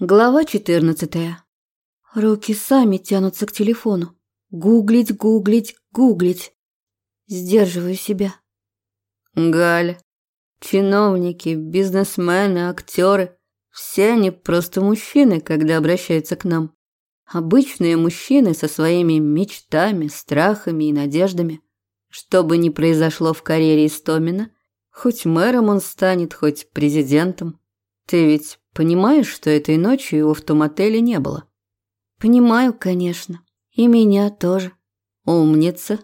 Глава 14. Руки сами тянутся к телефону. Гуглить, гуглить, гуглить. Сдерживаю себя. Галя, чиновники, бизнесмены, актеры – все они просто мужчины, когда обращаются к нам. Обычные мужчины со своими мечтами, страхами и надеждами. Что бы ни произошло в карьере Истомина, хоть мэром он станет, хоть президентом. Ты ведь Понимаешь, что этой ночью его в том отеле не было? Понимаю, конечно. И меня тоже. Умница.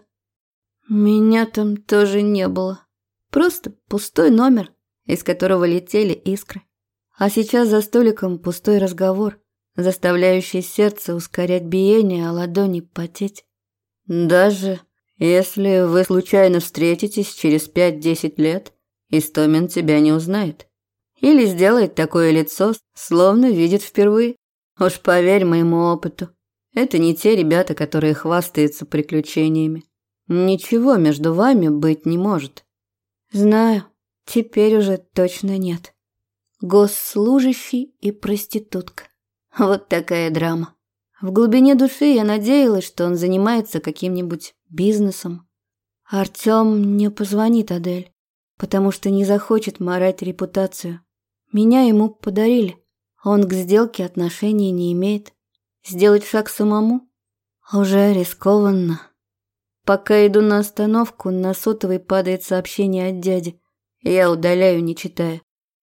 Меня там тоже не было. Просто пустой номер, из которого летели искры. А сейчас за столиком пустой разговор, заставляющий сердце ускорять биение, а ладони потеть. Даже если вы случайно встретитесь через пять-десять лет, Истомин тебя не узнает. Или сделает такое лицо, словно видит впервые. Уж поверь моему опыту, это не те ребята, которые хвастаются приключениями. Ничего между вами быть не может. Знаю, теперь уже точно нет. Госслужащий и проститутка. Вот такая драма. В глубине души я надеялась, что он занимается каким-нибудь бизнесом. Артём не позвонит Адель, потому что не захочет морать репутацию. Меня ему подарили. Он к сделке отношения не имеет. Сделать шаг самому уже рискованно. Пока иду на остановку, на сотовый падает сообщение от дяди. Я удаляю, не читая.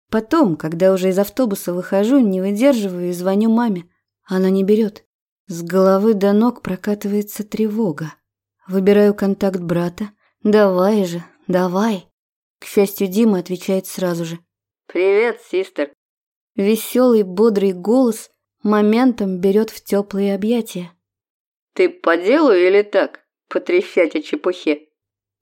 Потом, когда уже из автобуса выхожу, не выдерживаю и звоню маме. Она не берет. С головы до ног прокатывается тревога. Выбираю контакт брата. «Давай же, давай!» К счастью, Дима отвечает сразу же. «Привет, систер!» Веселый, бодрый голос моментом берет в теплые объятия. «Ты по делу или так? Потрещать о чепухе?»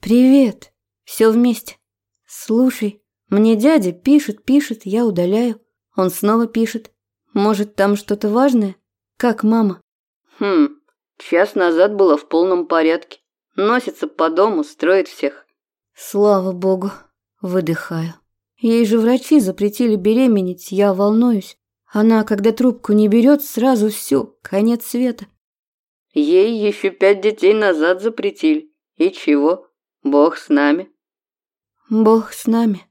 «Привет! Все вместе. Слушай, мне дядя пишет, пишет, я удаляю. Он снова пишет. Может, там что-то важное? Как мама?» «Хм, час назад была в полном порядке. Носится по дому, строит всех». «Слава богу!» Выдыхаю. Ей же врачи запретили беременеть, я волнуюсь. Она, когда трубку не берет, сразу все, конец света. Ей еще пять детей назад запретили. И чего? Бог с нами. Бог с нами.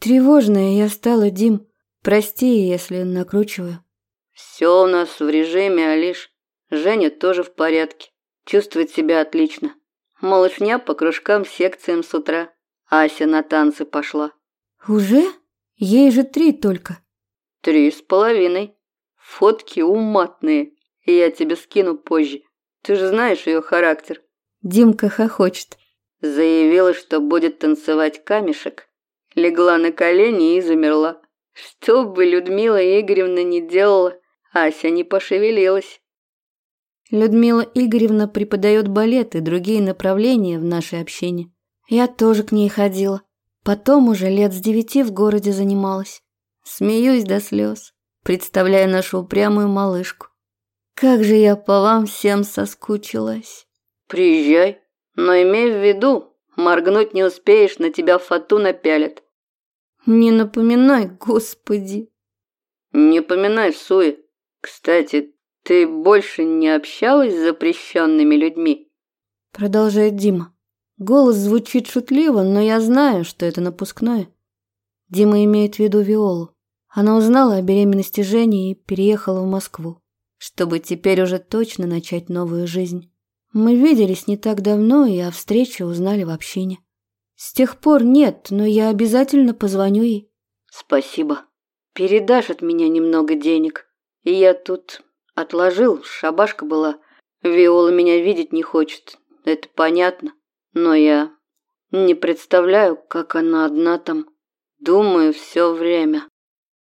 Тревожная я стала, Дим. Прости, если накручиваю. Все у нас в режиме, Алиш. Женя тоже в порядке. Чувствует себя отлично. Малышня по кружкам секциям с утра. Ася на танцы пошла. «Уже? Ей же три только». «Три с половиной. Фотки уматные. Я тебе скину позже. Ты же знаешь ее характер». Димка хохочет. Заявила, что будет танцевать камешек. Легла на колени и замерла. Что бы Людмила Игоревна не делала, Ася не пошевелилась. Людмила Игоревна преподает балет и другие направления в нашей общине. Я тоже к ней ходила. Потом уже лет с девяти в городе занималась. Смеюсь до слез, представляя нашу упрямую малышку. Как же я по вам всем соскучилась. Приезжай, но имей в виду, моргнуть не успеешь, на тебя фату напялят. Не напоминай, господи. Не поминай, Суи. Кстати, ты больше не общалась с запрещенными людьми? Продолжает Дима. Голос звучит шутливо, но я знаю, что это напускное. Дима имеет в виду Виолу. Она узнала о беременности Жени и переехала в Москву, чтобы теперь уже точно начать новую жизнь. Мы виделись не так давно и о встрече узнали в общине. С тех пор нет, но я обязательно позвоню ей. Спасибо. Передашь от меня немного денег. Я тут отложил, шабашка была. Виола меня видеть не хочет. Это понятно. Но я не представляю, как она одна там. Думаю все время.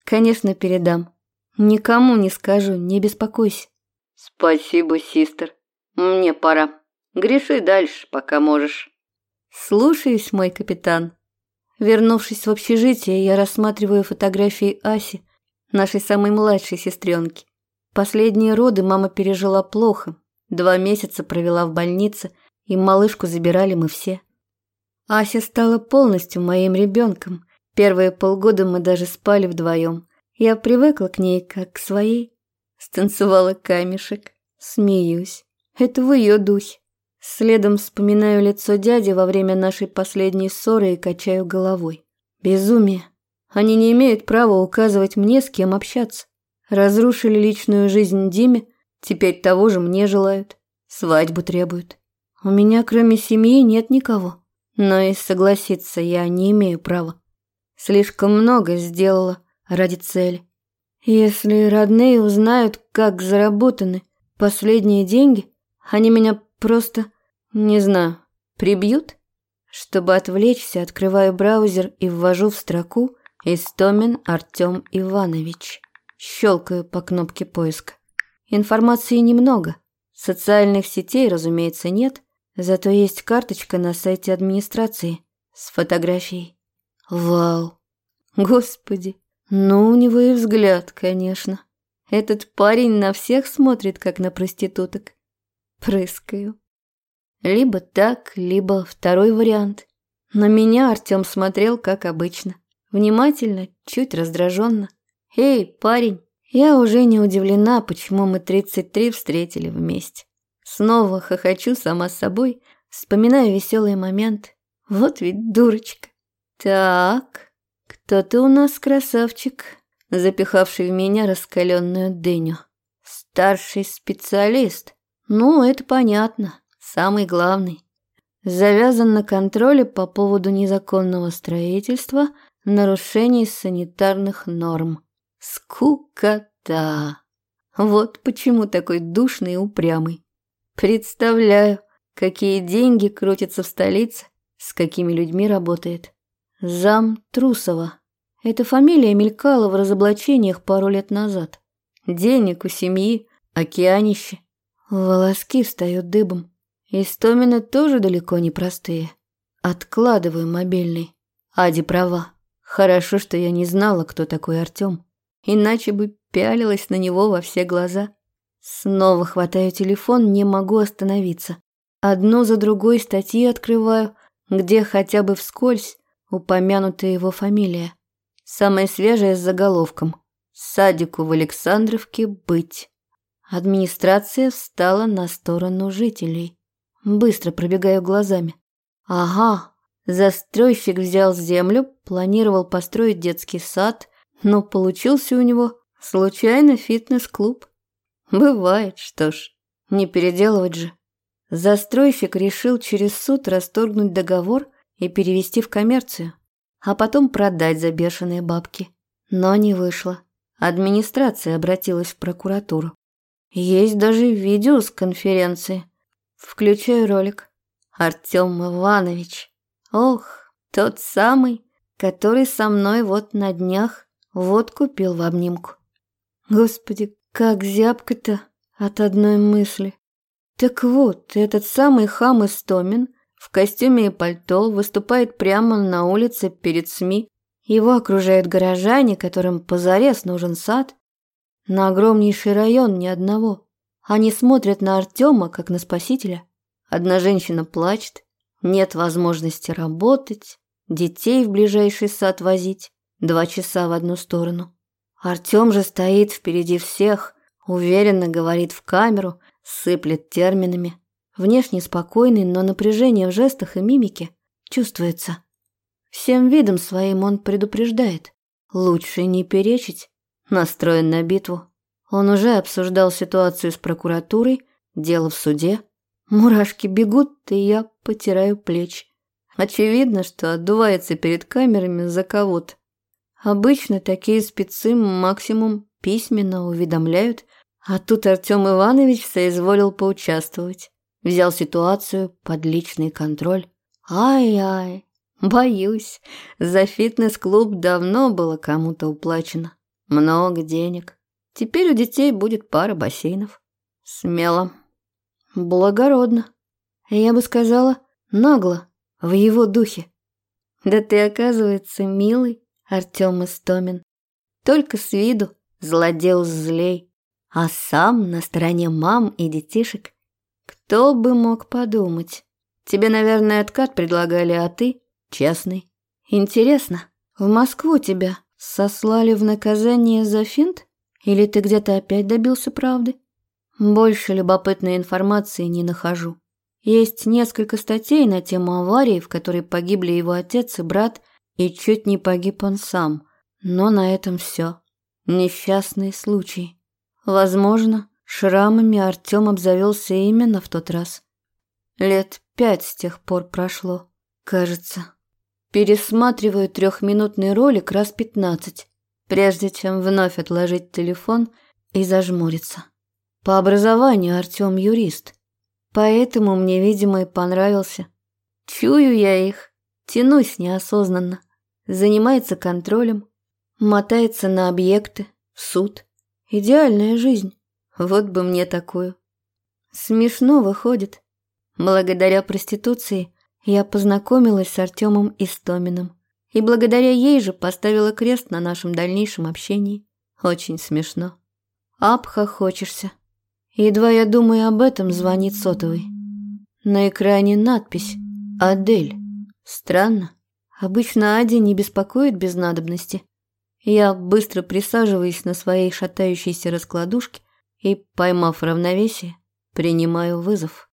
Конечно, передам. Никому не скажу, не беспокойся. Спасибо, систер. Мне пора. Греши дальше, пока можешь. Слушаюсь, мой капитан. Вернувшись в общежитие, я рассматриваю фотографии Аси, нашей самой младшей сестренки. Последние роды мама пережила плохо. Два месяца провела в больнице – и малышку забирали мы все. Ася стала полностью моим ребенком. Первые полгода мы даже спали вдвоем. Я привыкла к ней как к своей. станцевала камешек. Смеюсь. Это в ее духе. Следом вспоминаю лицо дяди во время нашей последней ссоры и качаю головой. Безумие. Они не имеют права указывать мне, с кем общаться. Разрушили личную жизнь Диме, теперь того же мне желают. Свадьбу требуют. У меня кроме семьи нет никого. Но и согласиться я не имею права. Слишком много сделала ради цели. Если родные узнают, как заработаны последние деньги, они меня просто, не знаю, прибьют? Чтобы отвлечься, открываю браузер и ввожу в строку «Истомин Артем Иванович». Щелкаю по кнопке поиска. Информации немного. Социальных сетей, разумеется, нет, зато есть карточка на сайте администрации с фотографией. Вау! Господи, ну у него и взгляд, конечно. Этот парень на всех смотрит, как на проституток. Прыскаю. Либо так, либо второй вариант. На меня Артем смотрел, как обычно. Внимательно, чуть раздраженно. «Эй, парень!» Я уже не удивлена, почему мы 33 встретили вместе. Снова хохочу сама с собой, вспоминаю веселый момент. Вот ведь дурочка. Так, кто ты у нас красавчик, запихавший в меня раскаленную дыню? Старший специалист. Ну, это понятно. Самый главный. Завязан на контроле по поводу незаконного строительства, нарушений санитарных норм. Скукота. Вот почему такой душный и упрямый. Представляю, какие деньги крутятся в столице, с какими людьми работает. Зам Трусова. Эта фамилия мелькала в разоблачениях пару лет назад. Денег у семьи, океанище. Волоски встают дыбом. Истомины тоже далеко не простые. Откладываю мобильный. Ади права. Хорошо, что я не знала, кто такой Артем иначе бы пялилась на него во все глаза. Снова хватаю телефон, не могу остановиться. Одну за другой статьи открываю, где хотя бы вскользь упомянута его фамилия. Самая свежая с заголовком «Садику в Александровке быть». Администрация встала на сторону жителей. Быстро пробегаю глазами. Ага, застройщик взял землю, планировал построить детский сад но получился у него случайно фитнес-клуб. Бывает, что ж, не переделывать же. Застройщик решил через суд расторгнуть договор и перевести в коммерцию, а потом продать за бешеные бабки. Но не вышло. Администрация обратилась в прокуратуру. Есть даже видео с конференции. Включаю ролик. Артем Иванович. Ох, тот самый, который со мной вот на днях вот купил в обнимку. Господи, как зябко-то от одной мысли. Так вот, этот самый хам Истомин в костюме и пальто выступает прямо на улице перед СМИ. Его окружают горожане, которым позарез нужен сад. На огромнейший район ни одного. Они смотрят на Артема, как на спасителя. Одна женщина плачет, нет возможности работать, детей в ближайший сад возить. Два часа в одну сторону. Артем же стоит впереди всех, уверенно говорит в камеру, сыплет терминами. Внешне спокойный, но напряжение в жестах и мимике чувствуется. Всем видом своим он предупреждает. Лучше не перечить. Настроен на битву. Он уже обсуждал ситуацию с прокуратурой, дело в суде. Мурашки бегут, и я потираю плечи. Очевидно, что отдувается перед камерами за кого-то. Обычно такие спецы максимум письменно уведомляют, а тут Артем Иванович соизволил поучаствовать. Взял ситуацию под личный контроль. Ай-ай, боюсь, за фитнес-клуб давно было кому-то уплачено. Много денег. Теперь у детей будет пара бассейнов. Смело. Благородно. Я бы сказала, нагло, в его духе. Да ты, оказывается, милый. Артем Истомин. Только с виду злодел злей, а сам на стороне мам и детишек. Кто бы мог подумать? Тебе, наверное, откат предлагали, а ты честный. Интересно, в Москву тебя сослали в наказание за финт Или ты где-то опять добился правды? Больше любопытной информации не нахожу. Есть несколько статей на тему аварии, в которой погибли его отец и брат, и чуть не погиб он сам. Но на этом все. Несчастный случай. Возможно, шрамами Артем обзавелся именно в тот раз. Лет пять с тех пор прошло, кажется. Пересматриваю трехминутный ролик раз пятнадцать, прежде чем вновь отложить телефон и зажмуриться. По образованию Артем юрист – Поэтому мне, видимо, и понравился. Чую я их, тянусь неосознанно. Занимается контролем, мотается на объекты, в суд. Идеальная жизнь. Вот бы мне такую. Смешно выходит. Благодаря проституции я познакомилась с Артемом Истоминым. И благодаря ей же поставила крест на нашем дальнейшем общении. Очень смешно. Обхохочешься. Едва я думаю об этом, звонит сотовый. На экране надпись «Адель». Странно. Обычно Ади не беспокоит без надобности. Я быстро присаживаюсь на своей шатающейся раскладушке и, поймав равновесие, принимаю вызов.